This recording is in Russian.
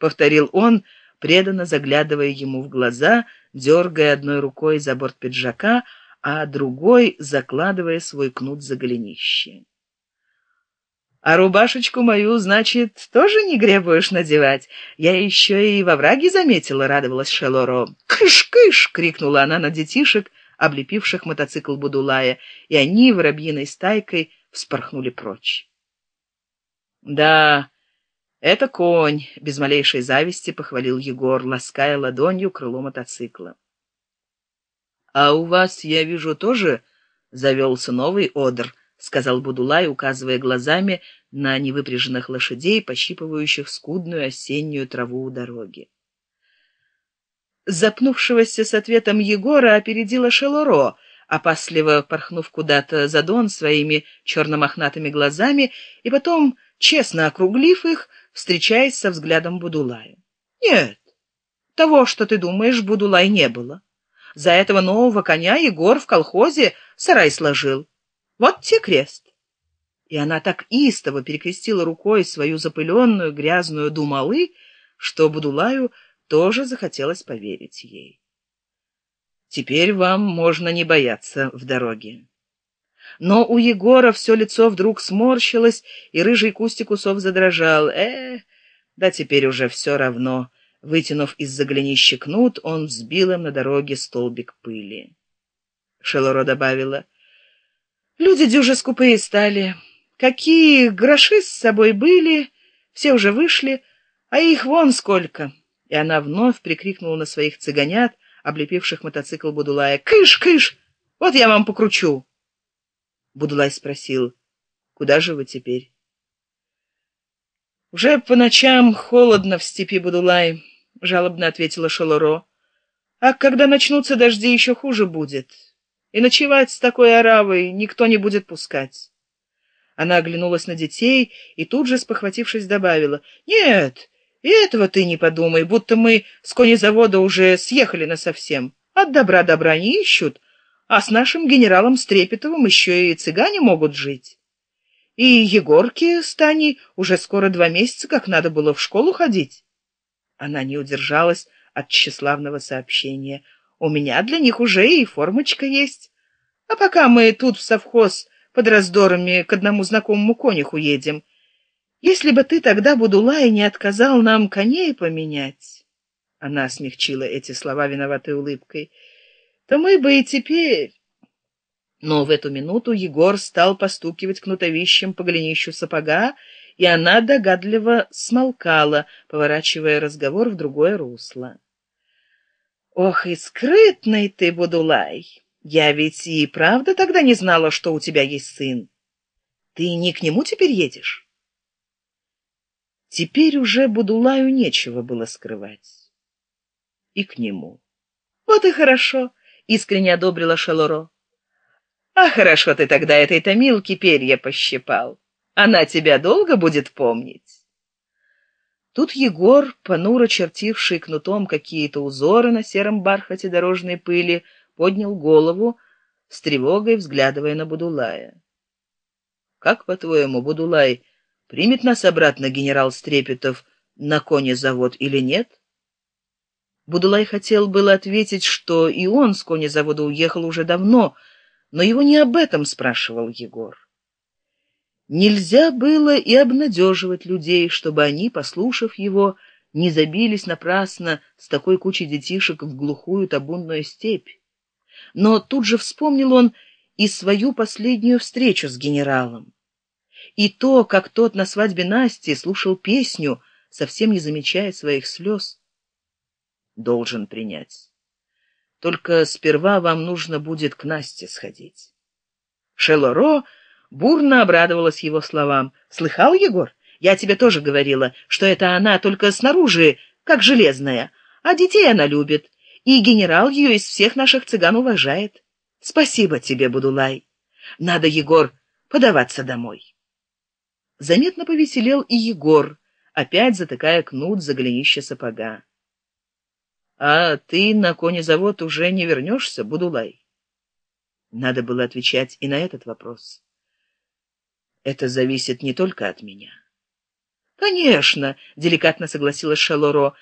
повторил он преданно заглядывая ему в глаза дергая одной рукой за борт пиджака а другой закладывая свой кнут за голенище а рубашечку мою значит тоже не гребуешь надевать? Я еще и во враге заметила радовалась шелоро кыш кыш крикнула она на детишек облепивших мотоцикл будулая и они воробьиной стайкой вспорхнули прочь да это конь без малейшей зависти похвалил егор лаская ладонью крыло мотоцикла. А у вас я вижу тоже завелся новый одр сказал будулай указывая глазами на невыпряженных лошадей пощипывающих скудную осеннюю траву у дороги. Запнувшегося с ответом егора опередила шелуро опасливо порхнув куда-то за дон своими черно-мохнатыми глазами и потом честно округлив их встречаясь со взглядом будулая. Нет того что ты думаешь будулай не было. За этого нового коня егор в колхозе сарай сложил. Вот те крест и она так истово перекрестила рукой свою запыленную грязную думалы что будулаю тоже захотелось поверить ей. Теперь вам можно не бояться в дороге но у егора все лицо вдруг сморщилось и рыжий кустик усов задрожал. Э да теперь уже все равно. Вытянув из за голенища кнут он взбил им на дороге столбик пыли. Шелоро добавила люди дюже скупые стали. Какие гроши с собой были все уже вышли а их вон сколько и она вновь прикрикнула на своих цыганят облепивших мотоцикл будулая. Кыш кыш! Вот я вам покручу будулай спросил куда же вы теперь? Уже по ночам холодно в степи будулай жалобно ответила шалоро а когда начнутся дожди еще хуже будет. И ночевать с такой оравой никто не будет пускать она оглянулась на детей и тут же спохватившись добавила нет и этого ты не подумай будто мы с конезавода уже съехали насовсем. От добра добра не ищут а с нашим генералом Стрепетовым еще и цыгане могут жить. И Егорке с Таней уже скоро два месяца, как надо было в школу ходить. Она не удержалась от тщеславного сообщения. У меня для них уже и формочка есть. А пока мы тут в совхоз под раздорами к одному знакомому конюху едем, если бы ты тогда, Будулай, не отказал нам коней поменять... Она смягчила эти слова виноватой улыбкой — то мы бы и теперь. Но в эту минуту егор стал постукивать кнутовищем по голенищу сапога и она догадливо смолкала поворачивая разговор в другое русло. Ох и скрытный ты будулай! Я ведь и правда тогда не знала что у тебя есть сын. Ты не к нему теперь едешь? Теперь уже будулаю нечего было скрывать. И к нему. Вот и хорошо искренне одобрила шелоро. А хорошо ты тогда этой томилки перья пощипал. Она тебя долго будет помнить? Тут егор понуро чертивший кнутом какие то узоры на сером бархате дорожной пыли поднял голову с тревогой взглядывая на будулая. Как по твоему будулай примет нас обратно генерал стрепетов на коне завод или нет Будулай хотел было ответить, что и он с конезавода уехал уже давно, но его не об этом спрашивал Егор. Нельзя было и обнадеживать людей, чтобы они, послушав его, не забились напрасно с такой кучей детишек в глухую табунную степь. Но тут же вспомнил он и свою последнюю встречу с генералом. И то, как тот на свадьбе Насти слушал песню, совсем не замечая своих слез, должен принять. Только сперва вам нужно будет к Насте сходить. Шелоро бурно обрадовалась его словам. «Слыхал, Егор? Я тебе тоже говорила, что это она только снаружи, как железная, а детей она любит, и генерал ее из всех наших цыган уважает. Спасибо тебе, Будулай. Надо, Егор, подаваться домой». Заметно повеселел и Егор, опять затыкая кнут за голенище сапога а ты на конезавод уже не вернешься будулай? Надо было отвечать и на этот вопрос. Это зависит не только от меня конечно деликатно согласилась шелуро